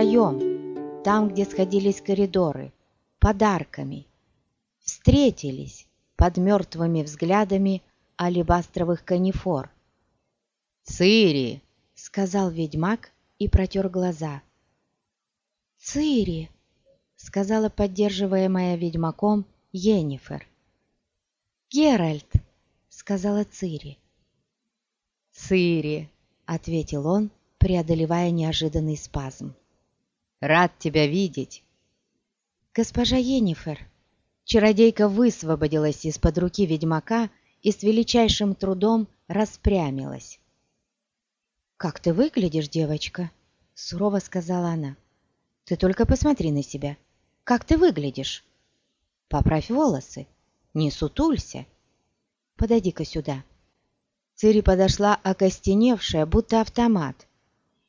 втроем, там, где сходились коридоры, подарками. Встретились под мертвыми взглядами алебастровых канифор. «Цири!» — сказал ведьмак и протер глаза. «Цири!» — сказала поддерживаемая ведьмаком Йеннифер. «Геральт!» — сказала Цири. «Цири!» — ответил он, преодолевая неожиданный спазм. «Рад тебя видеть!» «Госпожа Йеннифер!» Чародейка высвободилась из-под руки ведьмака и с величайшим трудом распрямилась. «Как ты выглядишь, девочка?» — сурово сказала она. «Ты только посмотри на себя. Как ты выглядишь? Поправь волосы, не сутулься. Подойди-ка сюда». Цири подошла окостеневшая, будто автомат.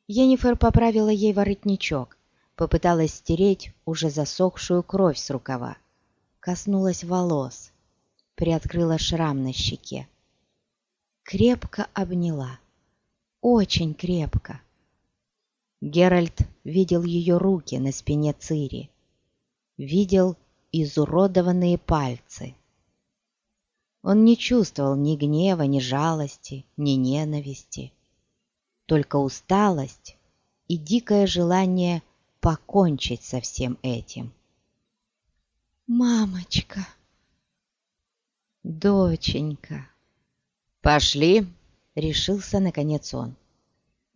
Енифер поправила ей воротничок, попыталась стереть уже засохшую кровь с рукава. Коснулась волос, приоткрыла шрам на щеке. Крепко обняла, очень крепко. Геральт видел ее руки на спине Цири, видел изуродованные пальцы. Он не чувствовал ни гнева, ни жалости, ни ненависти, только усталость и дикое желание покончить со всем этим. «Мамочка!» «Доченька!» «Пошли!» — решился наконец он.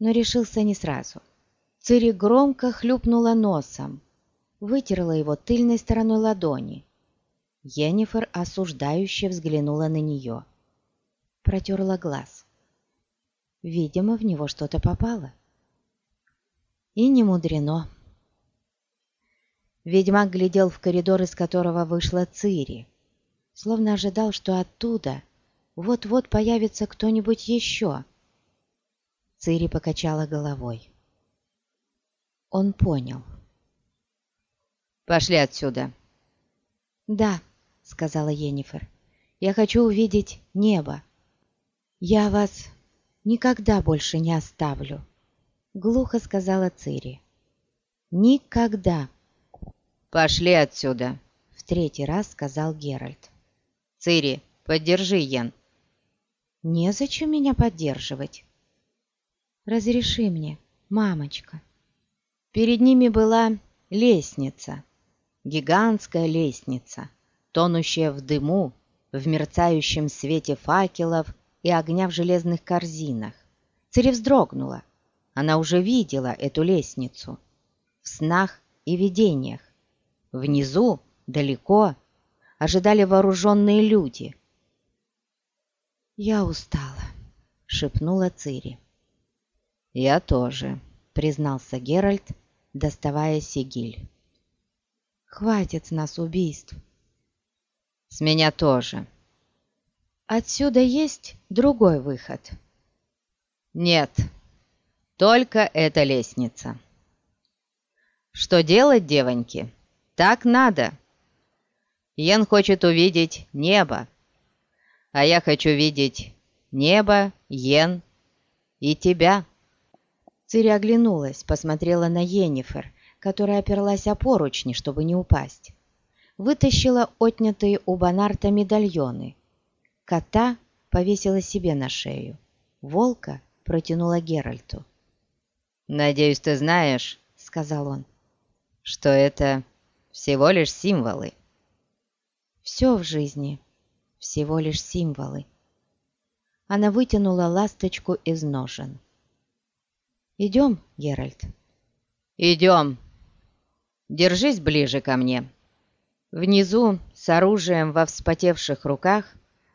Но решился не сразу. Цири громко хлюпнула носом, вытерла его тыльной стороной ладони. Йеннифер осуждающе взглянула на нее. Протерла глаз. Видимо, в него что-то попало. И не мудрено. Ведьмак глядел в коридор, из которого вышла Цири, словно ожидал, что оттуда вот-вот появится кто-нибудь еще. Цири покачала головой. Он понял. «Пошли отсюда!» «Да», — сказала Енифер, — «я хочу увидеть небо. Я вас никогда больше не оставлю», — глухо сказала Цири. «Никогда». «Пошли отсюда!» — в третий раз сказал Геральт. «Цири, поддержи Йен!» «Незачем меня поддерживать!» «Разреши мне, мамочка!» Перед ними была лестница, гигантская лестница, тонущая в дыму, в мерцающем свете факелов и огня в железных корзинах. Цири вздрогнула. Она уже видела эту лестницу в снах и видениях. Внизу, далеко, ожидали вооруженные люди. «Я устала», — шепнула Цири. «Я тоже», — признался Геральт, доставая сигиль. «Хватит с нас убийств». «С меня тоже». «Отсюда есть другой выход?» «Нет, только эта лестница». «Что делать, девоньки?» Так надо. Йен хочет увидеть небо, а я хочу видеть небо, Йен и тебя». Цири оглянулась, посмотрела на Йеннифер, которая оперлась о поручни, чтобы не упасть. Вытащила отнятые у Бонарта медальоны. Кота повесила себе на шею. Волка протянула Геральту. «Надеюсь, ты знаешь, — сказал он, — что это всего лишь символы. Все в жизни всего лишь символы. Она вытянула ласточку из ножен. «Идем, Геральт?» «Идем. Держись ближе ко мне». Внизу, с оружием во вспотевших руках,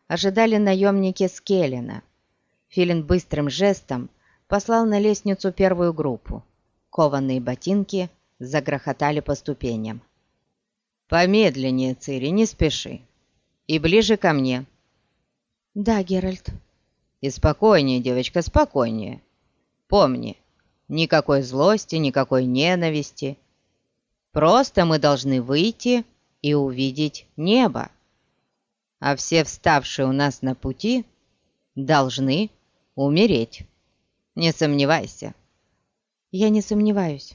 ожидали наемники Скеллина. Филин быстрым жестом послал на лестницу первую группу. Кованные ботинки загрохотали по ступеням. «Помедленнее, Цири, не спеши. И ближе ко мне». «Да, Геральт». «И спокойнее, девочка, спокойнее. Помни, никакой злости, никакой ненависти. Просто мы должны выйти и увидеть небо. А все вставшие у нас на пути должны умереть. Не сомневайся». «Я не сомневаюсь».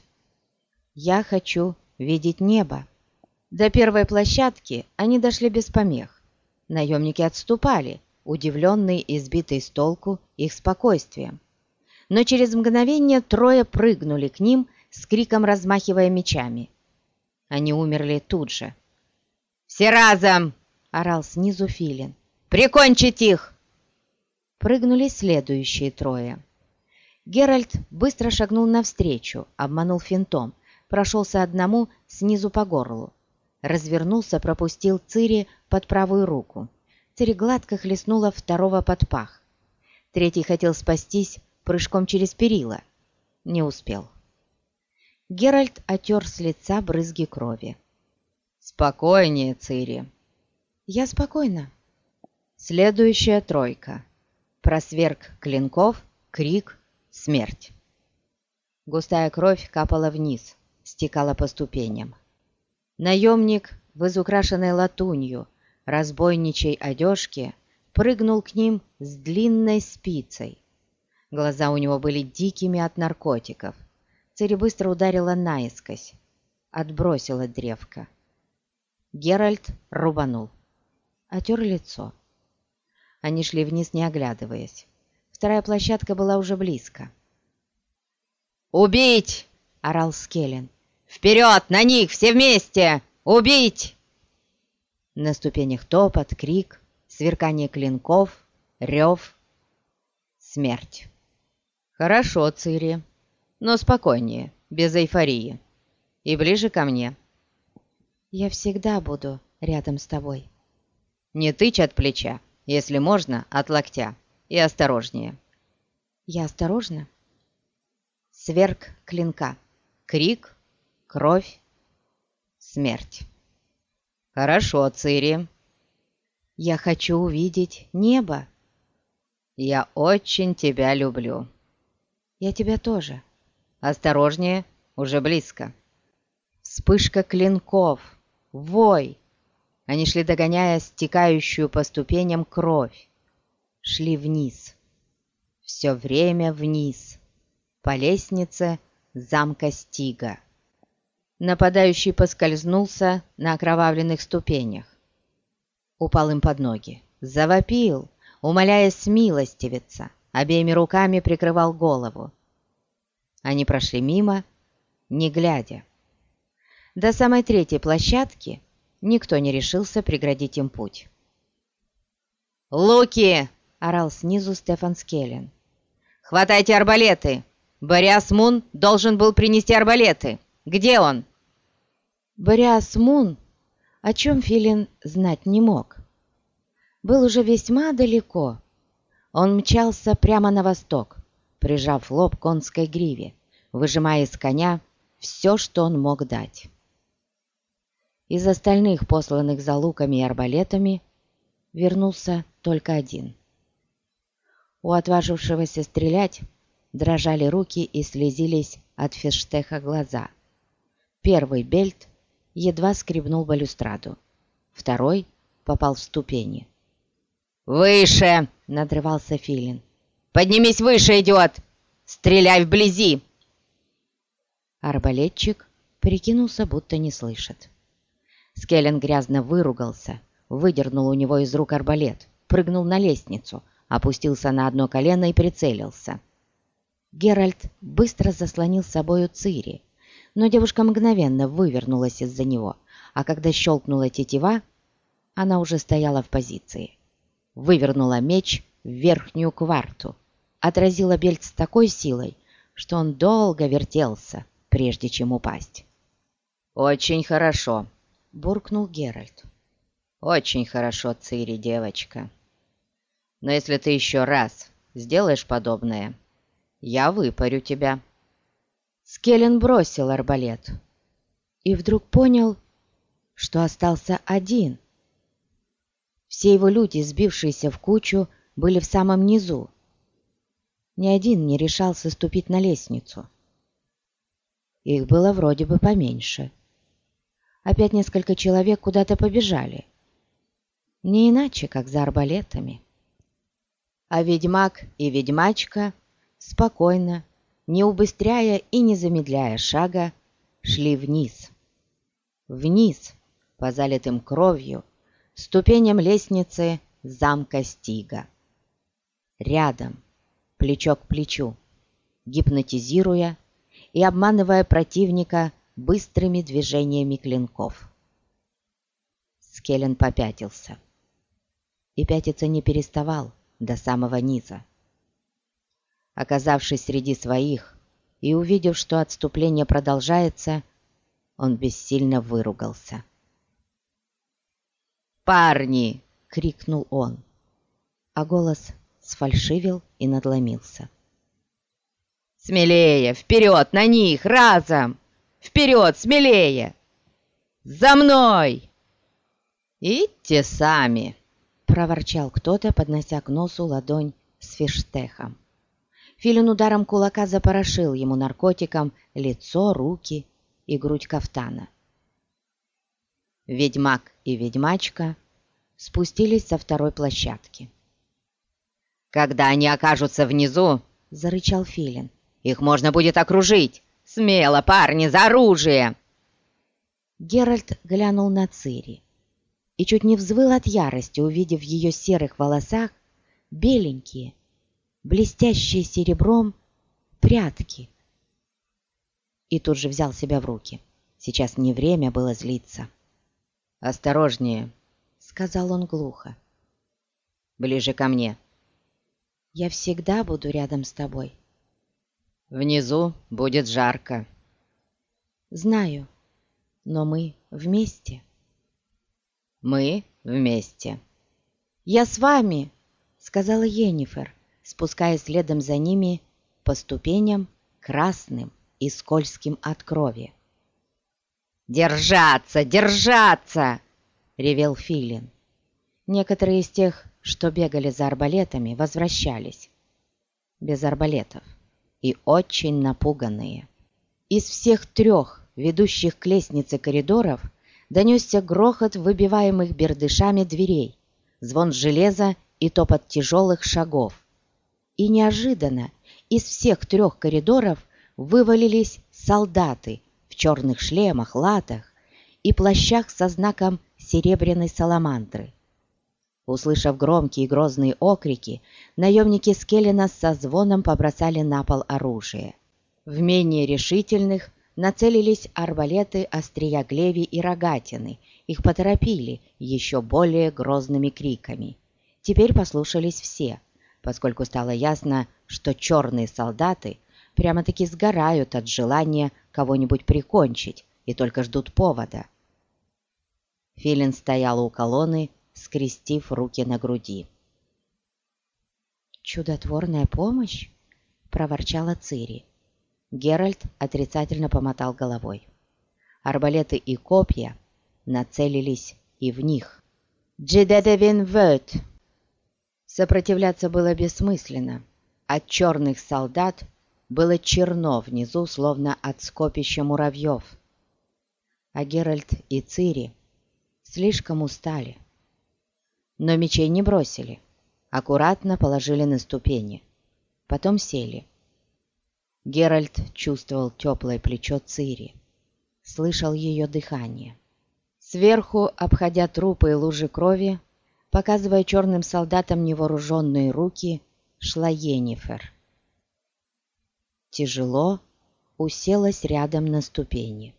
Я хочу видеть небо. До первой площадки они дошли без помех. Наемники отступали, удивленные и сбитые с толку их спокойствием. Но через мгновение трое прыгнули к ним, с криком размахивая мечами. Они умерли тут же. «Все разом!» — орал снизу Филин. «Прикончить их!» Прыгнули следующие трое. Геральт быстро шагнул навстречу, обманул финтом, прошелся одному снизу по горлу. Развернулся, пропустил Цири под правую руку. Цири гладко хлестнула второго под пах. Третий хотел спастись прыжком через перила. Не успел. Геральт отер с лица брызги крови. «Спокойнее, Цири!» «Я спокойна». Следующая тройка. Просверк клинков, крик, смерть. Густая кровь капала вниз, стекала по ступеням. Наемник в изукрашенной латунью, разбойничей одежке, прыгнул к ним с длинной спицей. Глаза у него были дикими от наркотиков. Цири быстро ударила наискось, отбросила древко. Геральт рубанул. Отер лицо. Они шли вниз, не оглядываясь. Вторая площадка была уже близко. «Убить!» — орал Скеллен. «Вперед! На них! Все вместе! Убить!» На ступенях топот, крик, сверкание клинков, рев, смерть. «Хорошо, Цири, но спокойнее, без эйфории. И ближе ко мне». «Я всегда буду рядом с тобой». «Не тычь от плеча, если можно, от локтя, и осторожнее». «Я осторожна?» Сверк клинка. Крик, кровь, смерть. «Хорошо, Цири». «Я хочу увидеть небо». «Я очень тебя люблю». «Я тебя тоже». «Осторожнее, уже близко». Вспышка клинков, вой. Они шли, догоняя стекающую по ступеням кровь. Шли вниз. Все время вниз. По лестнице замка Стига. Нападающий поскользнулся на окровавленных ступенях. Упал им под ноги. Завопил, умоляя смилостивиться. Обеими руками прикрывал голову. Они прошли мимо, не глядя. До самой третьей площадки никто не решился преградить им путь. «Луки!» — орал снизу Стефан Скеллен. «Хватайте арбалеты! Бориас Мун должен был принести арбалеты! Где он?» Бориас Мун, о чем Филин знать не мог, был уже весьма далеко. Он мчался прямо на восток, прижав лоб конской гриве, выжимая из коня все, что он мог дать. Из остальных, посланных за луками и арбалетами, вернулся только один. У отважившегося стрелять дрожали руки и слезились от фештеха глаза. Первый бельт едва скребнул балюстраду, второй попал в ступени. «Выше!» — надрывался Филин. «Поднимись выше, идиот! Стреляй вблизи!» Арбалетчик прикинулся, будто не слышит. Скеллен грязно выругался, выдернул у него из рук арбалет, прыгнул на лестницу, опустился на одно колено и прицелился. Геральт быстро заслонил собою Цири, но девушка мгновенно вывернулась из-за него, а когда щелкнула тетива, она уже стояла в позиции. Вывернула меч в верхнюю кварту, отразила бельт с такой силой, что он долго вертелся, прежде чем упасть. «Очень хорошо», буркнул Геральт. «Очень хорошо, Цири, девочка. Но если ты еще раз сделаешь подобное, я выпарю тебя». Скеллен бросил арбалет и вдруг понял, что остался один. Все его люди, сбившиеся в кучу, были в самом низу. Ни один не решался ступить на лестницу. Их было вроде бы поменьше опять несколько человек куда-то побежали. Не иначе, как за арбалетами. А ведьмак и ведьмачка спокойно, не убыстряя и не замедляя шага, шли вниз. Вниз, по залитым кровью, ступеням лестницы замка Стига. Рядом, плечо к плечу, гипнотизируя и обманывая противника быстрыми движениями клинков. Скеллен попятился. И пятиться не переставал до самого низа. Оказавшись среди своих и увидев, что отступление продолжается, он бессильно выругался. «Парни!» — крикнул он, а голос сфальшивил и надломился. «Смелее! Вперед! На них! Разом! Вперед! Смелее! За мной!» «Идите сами!» — проворчал кто-то, поднося к носу ладонь с фиштехом. Филин ударом кулака запорошил ему наркотиком лицо, руки и грудь кафтана. Ведьмак и ведьмачка спустились со второй площадки. «Когда они окажутся внизу», — зарычал Филин, — «их можно будет окружить! Смело, парни, за оружие!» Геральт глянул на Цири и чуть не взвыл от ярости, увидев в ее серых волосах беленькие, блестящие серебром прятки. И тут же взял себя в руки. Сейчас не время было злиться. «Осторожнее», — сказал он глухо. «Ближе ко мне». «Я всегда буду рядом с тобой». «Внизу будет жарко». «Знаю, но мы вместе». Мы вместе. «Я с вами!» — сказала Енифер, спускаясь следом за ними по ступеням красным и скользким от крови. «Держаться! Держаться!» — ревел Филин. Некоторые из тех, что бегали за арбалетами, возвращались. Без арбалетов. И очень напуганные. Из всех трех ведущих к лестнице коридоров донесся грохот выбиваемых бердышами дверей, звон железа и топот тяжелых шагов. И неожиданно из всех трех коридоров вывалились солдаты в черных шлемах, латах и плащах со знаком серебряной саламандры. Услышав громкие и грозные окрики, наемники Скеллина со звоном побросали на пол оружие. В менее решительных нацелились арбалеты острия глеви и рогатины. Их поторопили еще более грозными криками. Теперь послушались все, поскольку стало ясно, что черные солдаты прямо-таки сгорают от желания кого-нибудь прикончить и только ждут повода. Филин стоял у колонны, скрестив руки на груди. «Чудотворная помощь?» — проворчала Цири. Геральт отрицательно помотал головой. Арбалеты и копья нацелились и в них. «Джидедевин вэт!» Сопротивляться было бессмысленно. От черных солдат было черно внизу, словно от скопища муравьев. А Геральт и Цири слишком устали. Но мечей не бросили, аккуратно положили на ступени, потом сели. Геральт чувствовал теплое плечо Цири, слышал ее дыхание. Сверху, обходя трупы и лужи крови, показывая черным солдатам невооруженные руки, шла Енифер. Тяжело уселась рядом на ступени.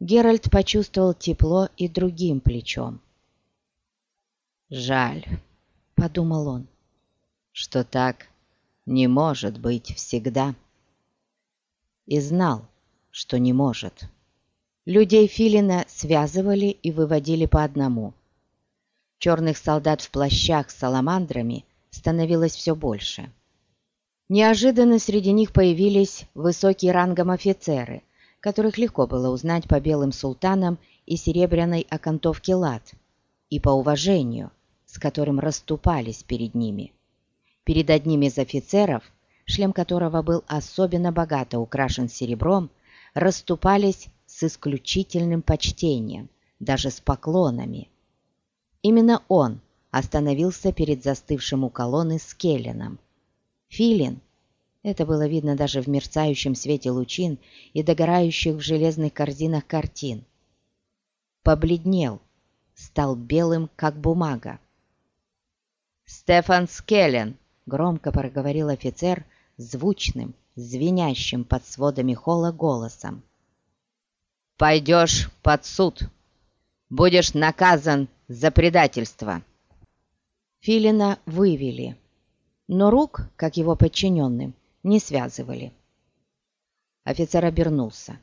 Геральт почувствовал тепло и другим плечом. «Жаль», — подумал он, — «что так не может быть всегда. И знал, что не может. Людей Филина связывали и выводили по одному. Черных солдат в плащах с саламандрами становилось все больше. Неожиданно среди них появились высокие рангом офицеры, которых легко было узнать по белым султанам и серебряной окантовке лад, и по уважению, с которым расступались перед ними. Перед одним из офицеров, шлем которого был особенно богато украшен серебром, расступались с исключительным почтением, даже с поклонами. Именно он остановился перед застывшим у колонны Скелленом. Филин Это было видно даже в мерцающем свете лучин и догорающих в железных корзинах картин. Побледнел, стал белым, как бумага. «Стефан Скеллен!» — громко проговорил офицер звучным, звенящим под сводами холла голосом. «Пойдешь под суд! Будешь наказан за предательство!» Филина вывели, но рук, как его подчиненным, не связывали. Офицер обернулся.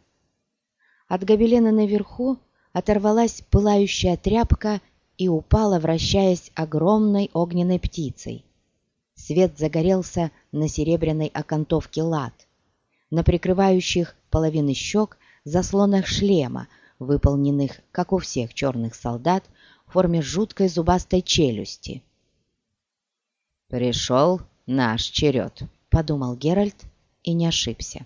От гобелена наверху оторвалась пылающая тряпка и упала, вращаясь огромной огненной птицей. Свет загорелся на серебряной окантовке лад, на прикрывающих половины щек заслонах шлема, выполненных, как у всех черных солдат, в форме жуткой зубастой челюсти. «Пришел наш черед», — подумал Геральт и не ошибся.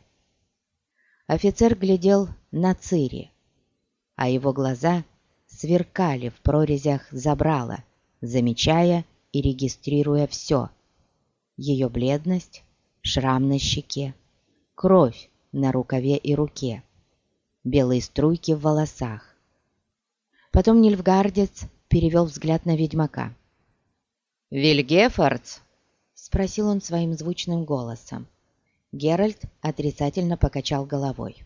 Офицер глядел на Цири, а его глаза сверкали в прорезях забрала, замечая и регистрируя все. Ее бледность, шрам на щеке, кровь на рукаве и руке, белые струйки в волосах. Потом Нильфгардец перевел взгляд на ведьмака. «Вильгефордс!» спросил он своим звучным голосом. Геральт отрицательно покачал головой.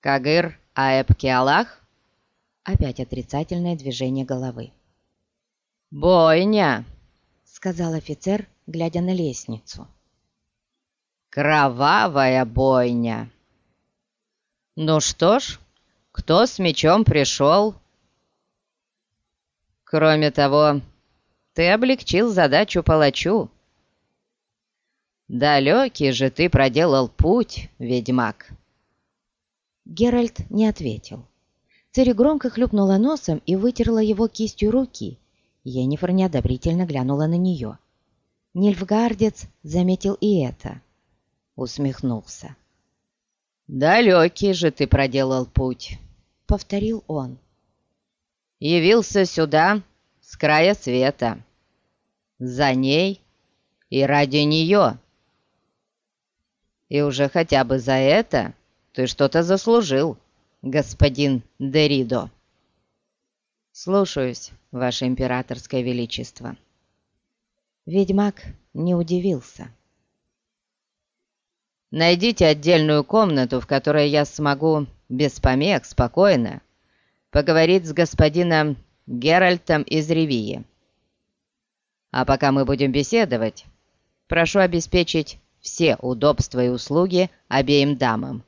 «Кагыр Аэбкиалах?» Опять отрицательное движение головы. «Бойня!» — сказал офицер, глядя на лестницу. «Кровавая бойня!» «Ну что ж, кто с мечом пришел?» «Кроме того, ты облегчил задачу палачу. Далекий же ты проделал путь, ведьмак. Геральт не ответил. Цири громко хлюпнула носом и вытерла его кистью руки. Енифер неодобрительно глянула на нее. Нильфгардец заметил и это. Усмехнулся. «Далекий же ты проделал путь», — повторил он. «Явился сюда, с края света. За ней и ради нее. И уже хотя бы за это ты что-то заслужил, господин Деридо. Слушаюсь, ваше императорское величество. Ведьмак не удивился. Найдите отдельную комнату, в которой я смогу без помех спокойно поговорить с господином Геральтом из Ревии. А пока мы будем беседовать, прошу обеспечить все удобства и услуги обеим дамам.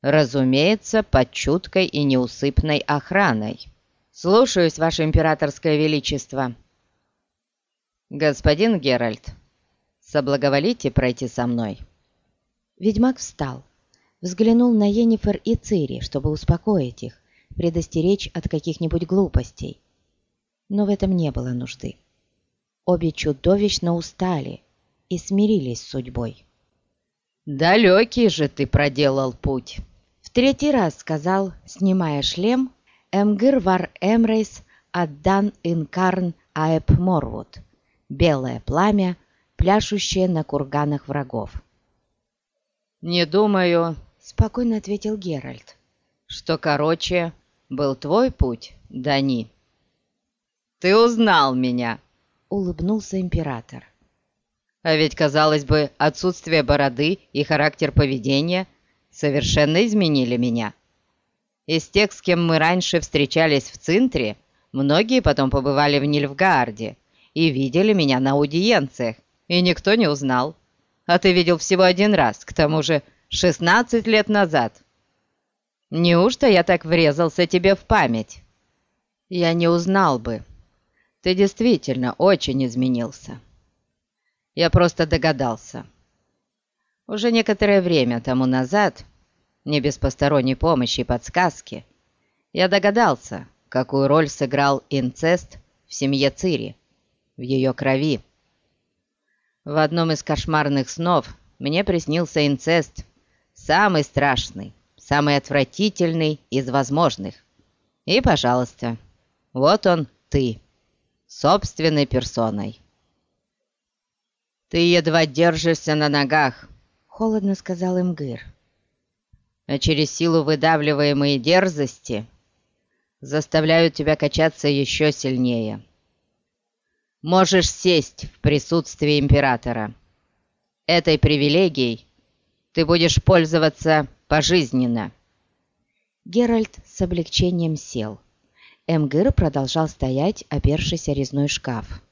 Разумеется, под чуткой и неусыпной охраной. Слушаюсь, Ваше Императорское Величество. Господин Геральт, соблаговолите пройти со мной. Ведьмак встал, взглянул на Енифер и Цири, чтобы успокоить их, предостеречь от каких-нибудь глупостей. Но в этом не было нужды. Обе чудовищно устали и смирились с судьбой. «Далекий же ты проделал путь!» В третий раз сказал, снимая шлем, Эмгир вар Эмрейс Аддан Инкарн Аэп Морвуд, белое пламя, пляшущее на курганах врагов. «Не думаю», — спокойно ответил Геральт, «что короче был твой путь, Дани?» «Ты узнал меня!» — улыбнулся император. «А ведь, казалось бы, отсутствие бороды и характер поведения совершенно изменили меня. Из тех, с кем мы раньше встречались в Цинтре, многие потом побывали в Нильфгаарде и видели меня на аудиенциях, и никто не узнал. А ты видел всего один раз, к тому же 16 лет назад. Неужто я так врезался тебе в память? Я не узнал бы. Ты действительно очень изменился. Я просто догадался. Уже некоторое время тому назад, не без посторонней помощи и подсказки, я догадался, какую роль сыграл инцест в семье Цири, в ее крови. В одном из кошмарных снов мне приснился инцест, самый страшный, самый отвратительный из возможных. И, пожалуйста, вот он, ты, собственной персоной. «Ты едва держишься на ногах», — холодно сказал Имгыр. «А через силу выдавливаемой дерзости заставляют тебя качаться еще сильнее. Можешь сесть в присутствии императора. Этой привилегией ты будешь пользоваться пожизненно». Геральт с облегчением сел. Эмгыр продолжал стоять, опершись о резной шкаф.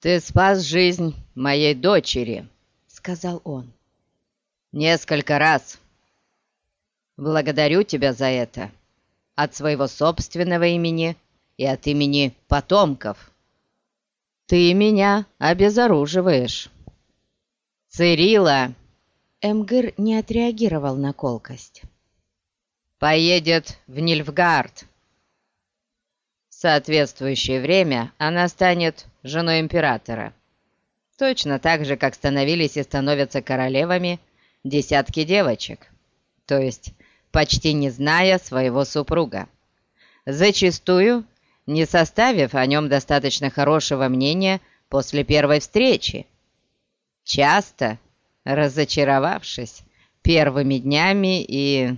«Ты спас жизнь моей дочери», — сказал он. «Несколько раз. Благодарю тебя за это. От своего собственного имени и от имени потомков. Ты меня обезоруживаешь». «Цирила!» Эмгыр не отреагировал на колкость. «Поедет в Нильфгард. В соответствующее время она станет женой императора. Точно так же, как становились и становятся королевами десятки девочек, то есть почти не зная своего супруга. Зачастую не составив о нем достаточно хорошего мнения после первой встречи. Часто разочаровавшись первыми днями и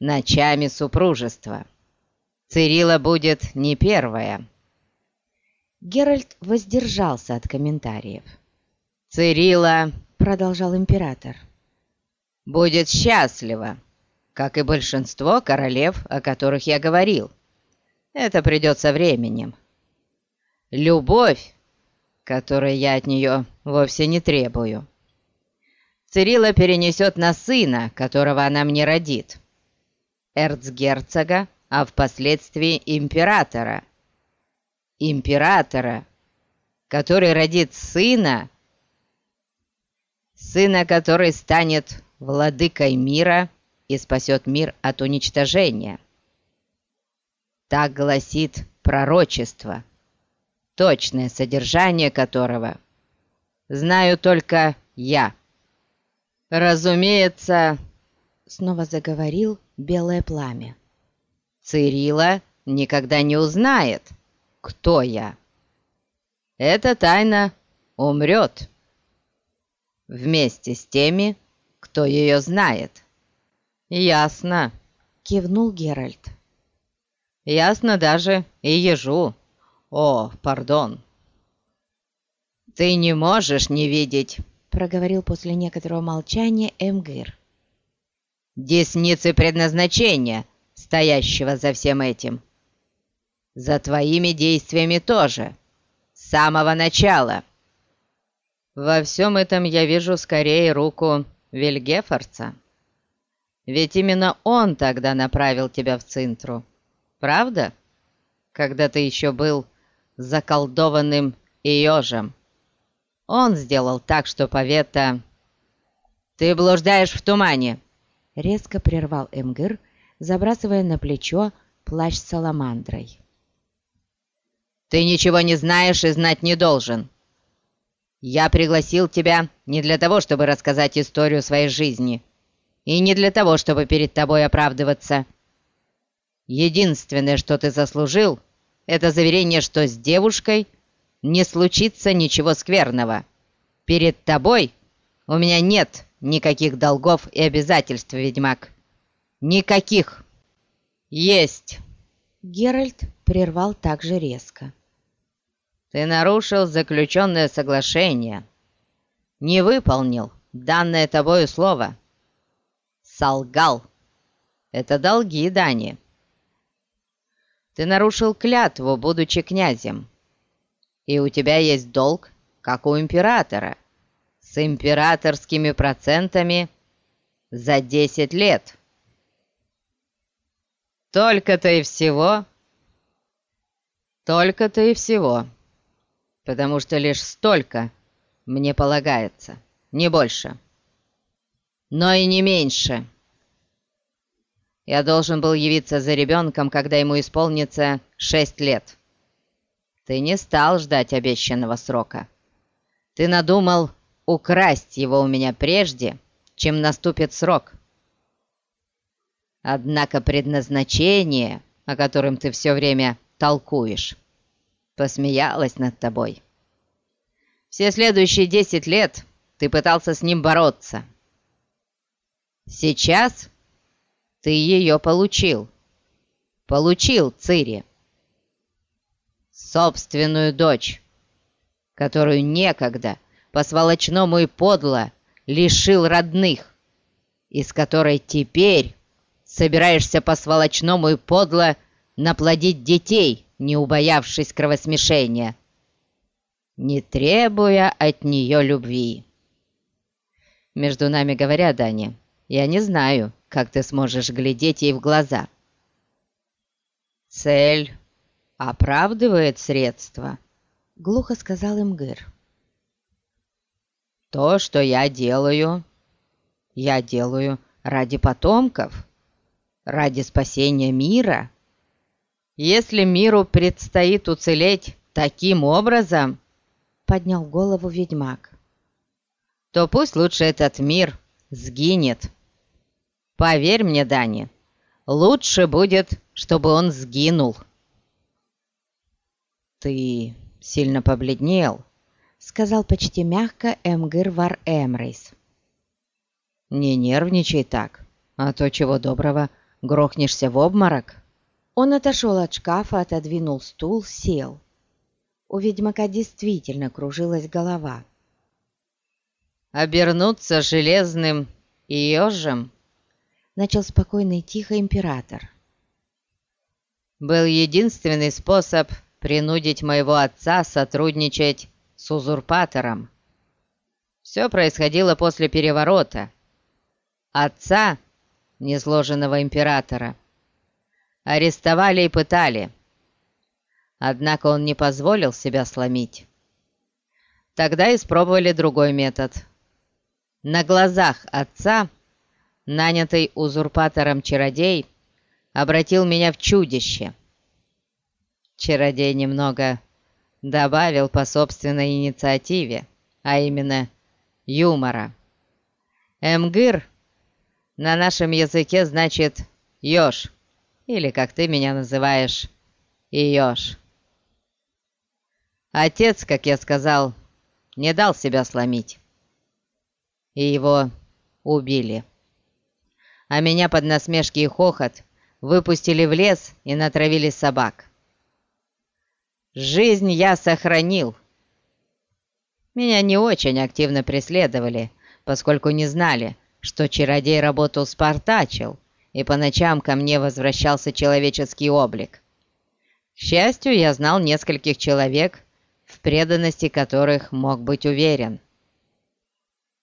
ночами супружества. Цирила будет не первая. Геральт воздержался от комментариев. «Цирила», — продолжал император, — «будет счастлива, как и большинство королев, о которых я говорил. Это придет со временем. Любовь, которой я от нее вовсе не требую, Цирила перенесет на сына, которого она мне родит, эрцгерцога, а впоследствии императора» императора, который родит сына, сына, который станет владыкой мира и спасет мир от уничтожения. Так гласит пророчество, точное содержание которого знаю только я. Разумеется, снова заговорил белое пламя. Цирила никогда не узнает, кто я. Эта тайна умрет вместе с теми, кто ее знает. Ясно, кивнул Геральт. Ясно даже и ежу. О, пардон. Ты не можешь не видеть, проговорил после некоторого молчания Эмгир. Десницы предназначения, стоящего за всем этим. За твоими действиями тоже. С самого начала. Во всем этом я вижу скорее руку Вильгефорца. Ведь именно он тогда направил тебя в Цинтру. Правда? Когда ты еще был заколдованным Иожем. Он сделал так, что Павета... «Ты блуждаешь в тумане!» Резко прервал Эмгыр, забрасывая на плечо плащ саламандрой. Ты ничего не знаешь и знать не должен. Я пригласил тебя не для того, чтобы рассказать историю своей жизни, и не для того, чтобы перед тобой оправдываться. Единственное, что ты заслужил, это заверение, что с девушкой не случится ничего скверного. Перед тобой у меня нет никаких долгов и обязательств, ведьмак. Никаких. Есть. Геральт прервал так же резко. Ты нарушил заключенное соглашение, не выполнил данное тобою слово, солгал. Это долги, Дани. Ты нарушил клятву, будучи князем, и у тебя есть долг, как у императора, с императорскими процентами за 10 лет. Только-то и всего, только-то и всего потому что лишь столько мне полагается, не больше, но и не меньше. Я должен был явиться за ребенком, когда ему исполнится шесть лет. Ты не стал ждать обещанного срока. Ты надумал украсть его у меня прежде, чем наступит срок. Однако предназначение, о котором ты все время толкуешь, посмеялась над тобой. Все следующие десять лет ты пытался с ним бороться. Сейчас ты ее получил. Получил, Цири. Собственную дочь, которую некогда по сволочному и подло лишил родных, из которой теперь собираешься по сволочному и подло наплодить детей, не убоявшись кровосмешения, не требуя от нее любви. Между нами говоря, Дани, я не знаю, как ты сможешь глядеть ей в глаза. Цель оправдывает средства, — глухо сказал Имгыр. То, что я делаю, я делаю ради потомков, ради спасения мира. Если миру предстоит уцелеть таким образом, — поднял голову ведьмак, — то пусть лучше этот мир сгинет. Поверь мне, Дани, лучше будет, чтобы он сгинул. Ты сильно побледнел, — сказал почти мягко Эмгыр Вар Эмрейс. «Не нервничай так, а то чего доброго грохнешься в обморок». Он отошел от шкафа, отодвинул стул, сел. У ведьмака действительно кружилась голова. «Обернуться железным ежем?» — начал спокойно и тихо император. «Был единственный способ принудить моего отца сотрудничать с узурпатором. Все происходило после переворота. Отца, незложенного императора, арестовали и пытали. Однако он не позволил себя сломить. Тогда испробовали другой метод. На глазах отца, нанятый узурпатором чародей, обратил меня в чудище. Чародей немного добавил по собственной инициативе, а именно юмора. Эмгыр на нашем языке значит «еж», или, как ты меня называешь, «еж». Отец, как я сказал, не дал себя сломить, и его убили. А меня под насмешки и хохот выпустили в лес и натравили собак. Жизнь я сохранил. Меня не очень активно преследовали, поскольку не знали, что чародей работал спартачил, и по ночам ко мне возвращался человеческий облик. К счастью, я знал нескольких человек, в преданности которых мог быть уверен.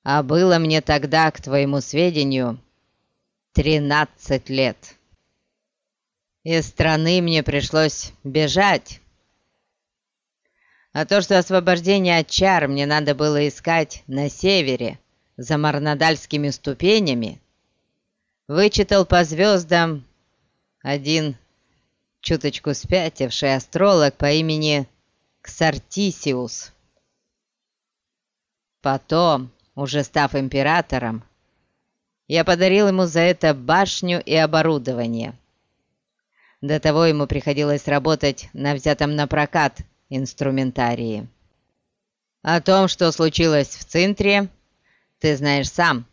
А было мне тогда, к твоему сведению, тринадцать лет. Из страны мне пришлось бежать, а то, что освобождение от чар мне надо было искать на севере, за Марнадальскими ступенями, вычитал по звездам один чуточку спятивший астролог по имени Ксартисиус. Потом, уже став императором, я подарил ему за это башню и оборудование. До того ему приходилось работать на взятом на прокат инструментарии. О том, что случилось в Центре, ты знаешь сам.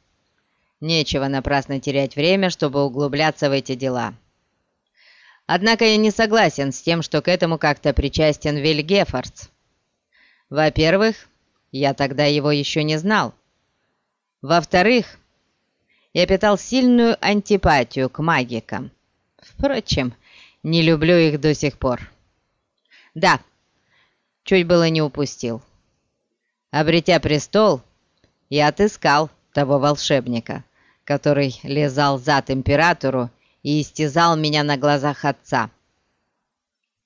Нечего напрасно терять время, чтобы углубляться в эти дела. Однако я не согласен с тем, что к этому как-то причастен Вильгефордс. Во-первых, я тогда его еще не знал. Во-вторых, я питал сильную антипатию к магикам. Впрочем, не люблю их до сих пор. Да, чуть было не упустил. Обретя престол, я отыскал того волшебника, который лезал зад императору и истязал меня на глазах отца.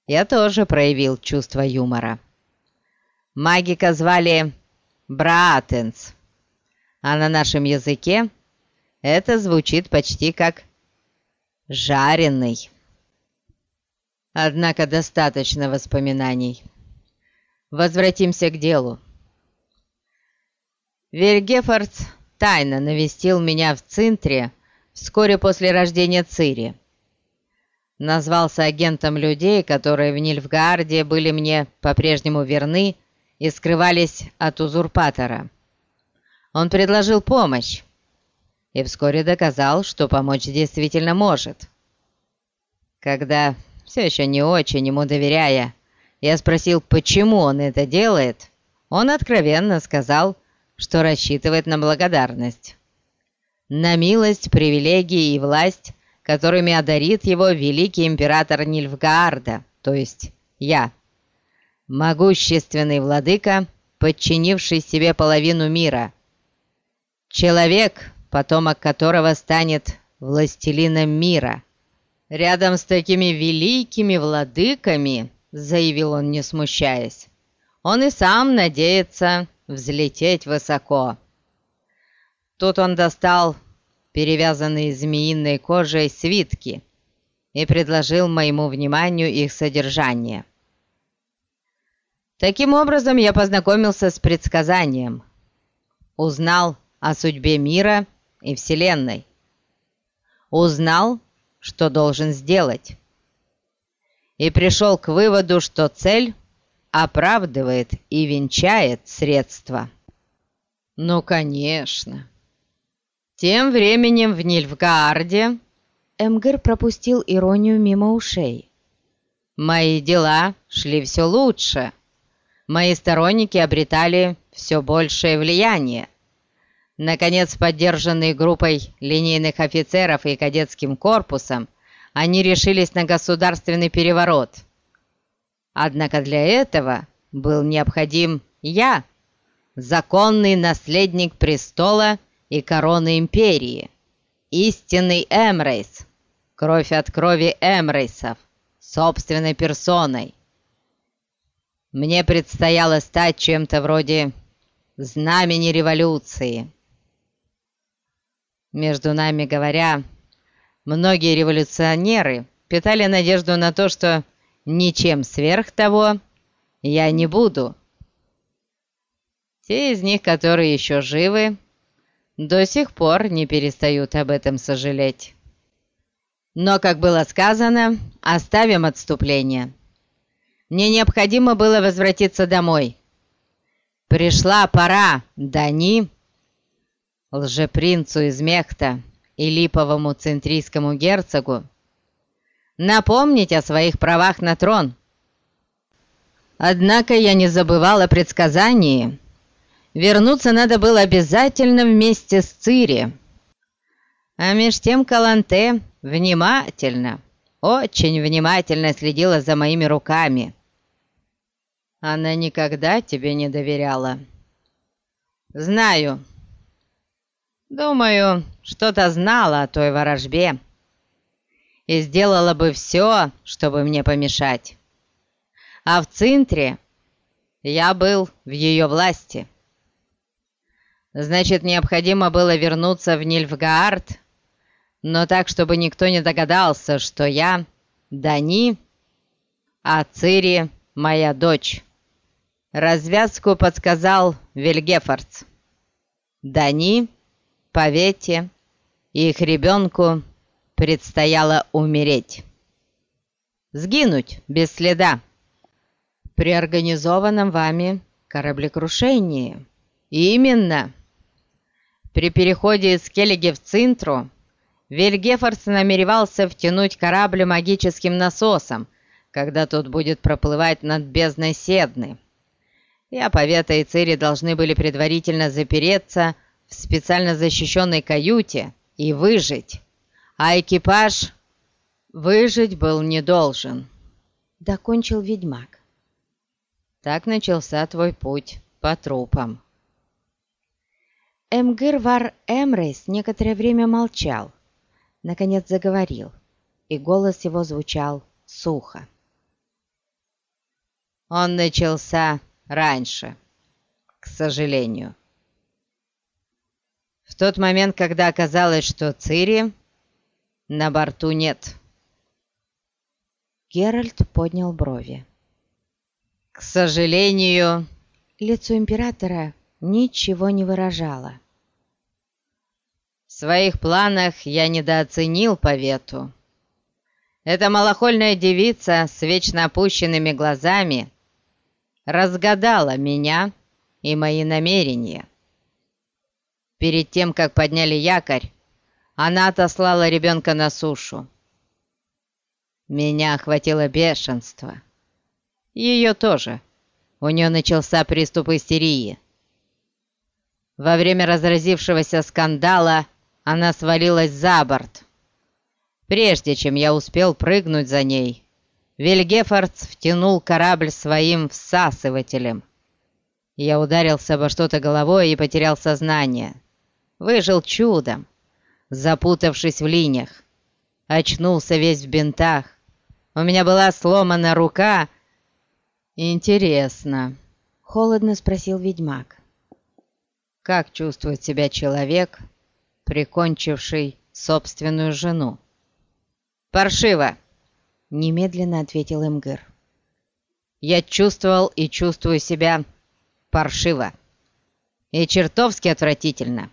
Я тоже проявил чувство юмора. Магика звали Браатенс, а на нашем языке это звучит почти как «жареный». Однако достаточно воспоминаний. Возвратимся к делу. Вильгефордс тайно навестил меня в Цинтре вскоре после рождения Цири. Назвался агентом людей, которые в Нильфгаарде были мне по-прежнему верны и скрывались от узурпатора. Он предложил помощь и вскоре доказал, что помочь действительно может. Когда, все еще не очень ему доверяя, я спросил, почему он это делает, он откровенно сказал, что рассчитывает на благодарность. На милость, привилегии и власть, которыми одарит его великий император Нильфгаарда, то есть я. Могущественный владыка, подчинивший себе половину мира. Человек, потомок которого станет властелином мира. Рядом с такими великими владыками, заявил он, не смущаясь, он и сам надеется взлететь высоко. Тут он достал перевязанные змеиной кожей свитки и предложил моему вниманию их содержание. Таким образом, я познакомился с предсказанием, узнал о судьбе мира и Вселенной, узнал, что должен сделать, и пришел к выводу, что цель оправдывает и венчает средства. Ну, конечно. Тем временем в Нильфгаарде Эмгер пропустил иронию мимо ушей. Мои дела шли все лучше мои сторонники обретали все большее влияние. Наконец, поддержанные группой линейных офицеров и кадетским корпусом, они решились на государственный переворот. Однако для этого был необходим я, законный наследник престола и короны империи, истинный Эмрейс, кровь от крови Эмрейсов, собственной персоной. Мне предстояло стать чем-то вроде знамени революции. Между нами говоря, многие революционеры питали надежду на то, что ничем сверх того я не буду. Те из них, которые еще живы, до сих пор не перестают об этом сожалеть. Но, как было сказано, оставим отступление. Мне необходимо было возвратиться домой. Пришла пора Дани, лжепринцу из Мехта и липовому центрийскому герцогу, напомнить о своих правах на трон. Однако я не забывал о предсказании. Вернуться надо было обязательно вместе с Цири. А меж тем Каланте внимательно, очень внимательно следила за моими руками. Она никогда тебе не доверяла. Знаю. Думаю, что-то знала о той ворожбе. И сделала бы все, чтобы мне помешать. А в центре я был в ее власти. Значит, необходимо было вернуться в Нильфгаард, но так, чтобы никто не догадался, что я Дани, а Цири моя дочь. Развязку подсказал Вильгефордс. Дани, Павете и их ребенку предстояло умереть. Сгинуть без следа. При организованном вами кораблекрушении. Именно. При переходе из Келлиги в Цинтру Вильгефордс намеревался втянуть корабль магическим насосом, когда тот будет проплывать над бездной Седны. Я, Павета и Цири должны были предварительно запереться в специально защищенной каюте и выжить, а экипаж выжить был не должен. Докончил ведьмак. Так начался твой путь по трупам. Эмгир Эмрейс некоторое время молчал, наконец заговорил, и голос его звучал сухо. Он начался раньше, к сожалению. Тот момент, когда оказалось, что Цири на борту нет. Геральт поднял брови. К сожалению, лицо императора ничего не выражало. В своих планах я недооценил Повету. Эта малохольная девица с вечно опущенными глазами разгадала меня и мои намерения. Перед тем, как подняли якорь, она отослала ребенка на сушу. Меня охватило бешенство. Ее тоже. У нее начался приступ истерии. Во время разразившегося скандала она свалилась за борт. Прежде чем я успел прыгнуть за ней, Вильгефордс втянул корабль своим всасывателем. Я ударился обо что-то головой и потерял сознание. Выжил чудом, запутавшись в линиях. Очнулся весь в бинтах. У меня была сломана рука. Интересно, холодно спросил ведьмак. Как чувствует себя человек, прикончивший собственную жену? «Паршиво!» — немедленно ответил Эмгер. «Я чувствовал и чувствую себя паршиво и чертовски отвратительно.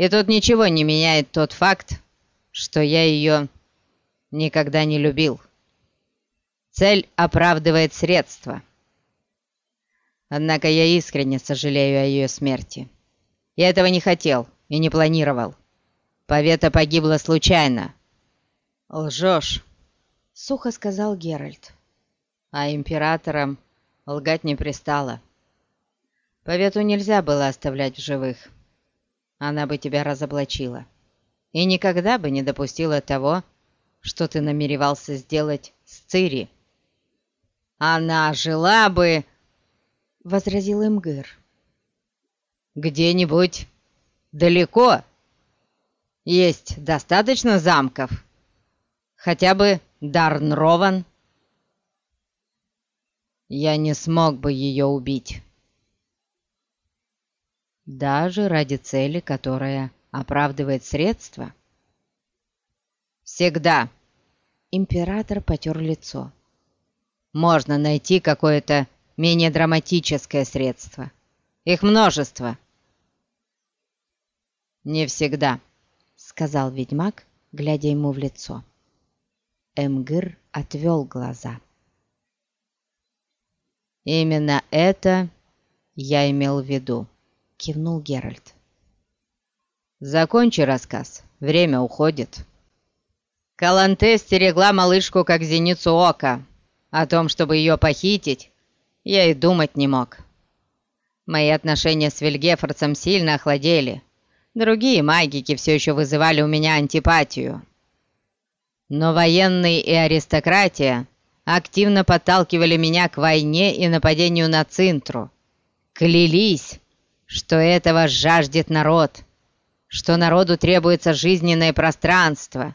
И тут ничего не меняет тот факт, что я ее никогда не любил. Цель оправдывает средства. Однако я искренне сожалею о ее смерти. Я этого не хотел и не планировал. Повета погибла случайно. «Лжешь», — сухо сказал Геральт. А императорам лгать не пристало. Повету нельзя было оставлять в живых. Она бы тебя разоблачила. И никогда бы не допустила того, что ты намеревался сделать с Цири. Она жила бы, — возразил Имгыр. Где-нибудь далеко. Есть достаточно замков. Хотя бы Дарнрован. Я не смог бы ее убить даже ради цели, которая оправдывает средства? Всегда. Император потер лицо. Можно найти какое-то менее драматическое средство. Их множество. Не всегда, сказал ведьмак, глядя ему в лицо. Эмгыр отвел глаза. Именно это я имел в виду кивнул Геральт. «Закончи рассказ, время уходит». Каланте стерегла малышку как зеницу ока. О том, чтобы ее похитить, я и думать не мог. Мои отношения с Вильгефордсом сильно охладели. Другие магики все еще вызывали у меня антипатию. Но военные и аристократия активно подталкивали меня к войне и нападению на Цинтру. Клялись, что этого жаждет народ, что народу требуется жизненное пространство,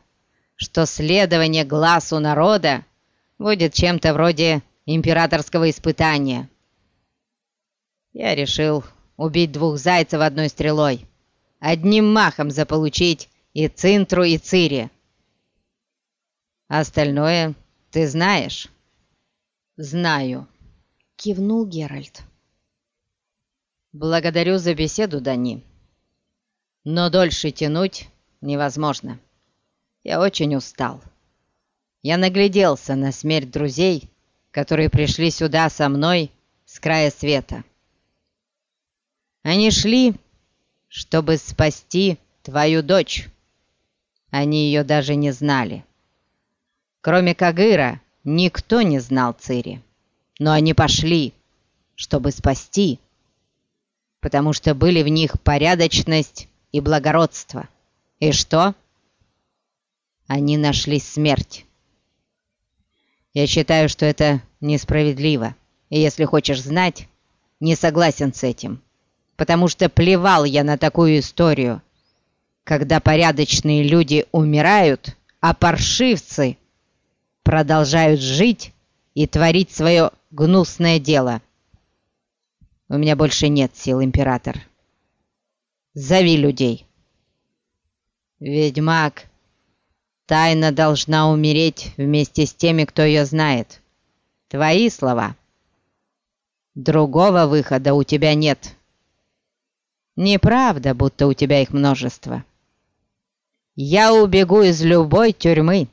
что следование глазу народа будет чем-то вроде императорского испытания. Я решил убить двух зайцев одной стрелой, одним махом заполучить и Цинтру, и Цири. Остальное ты знаешь. «Знаю», — кивнул Геральт. «Благодарю за беседу, Дани. Но дольше тянуть невозможно. Я очень устал. Я нагляделся на смерть друзей, которые пришли сюда со мной с края света. Они шли, чтобы спасти твою дочь. Они ее даже не знали. Кроме Кагыра, никто не знал Цири. Но они пошли, чтобы спасти потому что были в них порядочность и благородство. И что? Они нашли смерть. Я считаю, что это несправедливо. И если хочешь знать, не согласен с этим. Потому что плевал я на такую историю. Когда порядочные люди умирают, а паршивцы продолжают жить и творить свое гнусное дело. У меня больше нет сил, император. Зови людей. Ведьмак, тайна должна умереть вместе с теми, кто ее знает. Твои слова. Другого выхода у тебя нет. Неправда, будто у тебя их множество. Я убегу из любой тюрьмы.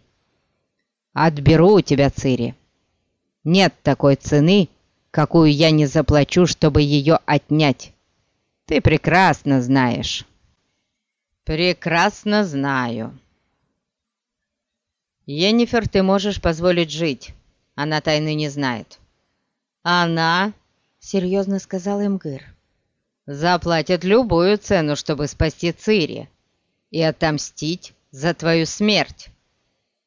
Отберу у тебя Цири. Нет такой цены, какую я не заплачу, чтобы ее отнять. Ты прекрасно знаешь». «Прекрасно знаю». «Енифер ты можешь позволить жить. Она тайны не знает». «Она», — серьезно сказал Эмгыр, — «заплатит любую цену, чтобы спасти Цири и отомстить за твою смерть».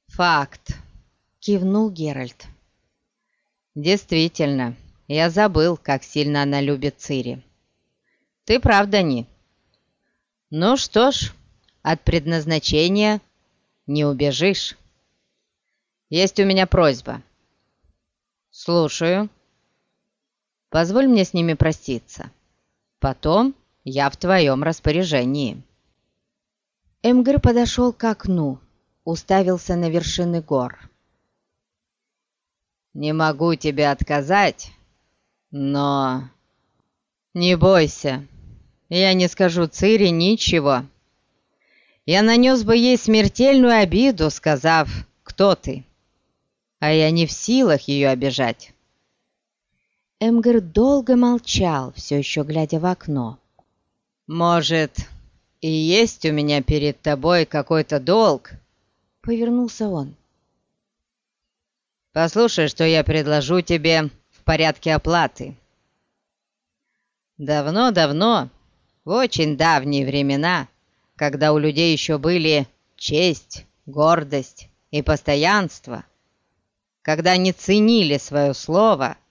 «Факт», — кивнул Геральт. «Действительно, я забыл, как сильно она любит Цири. Ты прав, Дани. Ну что ж, от предназначения не убежишь. Есть у меня просьба». «Слушаю», Позволь мне с ними проститься. Потом я в твоем распоряжении». Эмгр подошел к окну, уставился на вершины гор. «Не могу тебе отказать, но...» «Не бойся, я не скажу Цири ничего. Я нанес бы ей смертельную обиду, сказав, кто ты, а я не в силах ее обижать». Эмгер долго молчал, все еще глядя в окно. «Может, и есть у меня перед тобой какой-то долг?» Повернулся он. «Послушай, что я предложу тебе порядке оплаты. Давно-давно, в очень давние времена, когда у людей еще были честь, гордость и постоянство, когда они ценили свое слово —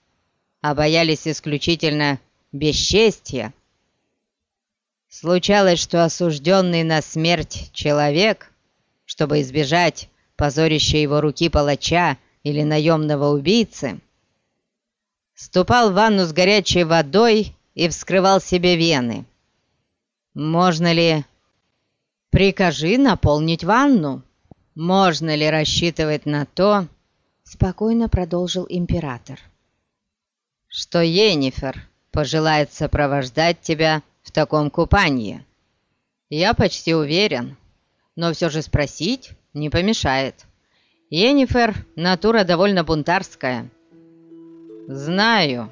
а боялись исключительно бесчестья. Случалось, что осужденный на смерть человек, чтобы избежать позорища его руки палача или наемного убийцы, ступал в ванну с горячей водой и вскрывал себе вены. Можно ли... Прикажи наполнить ванну. Можно ли рассчитывать на то, спокойно продолжил император, что Енифер пожелает сопровождать тебя в таком купании. Я почти уверен, но все же спросить не помешает. Енифер — натура довольно бунтарская. Знаю,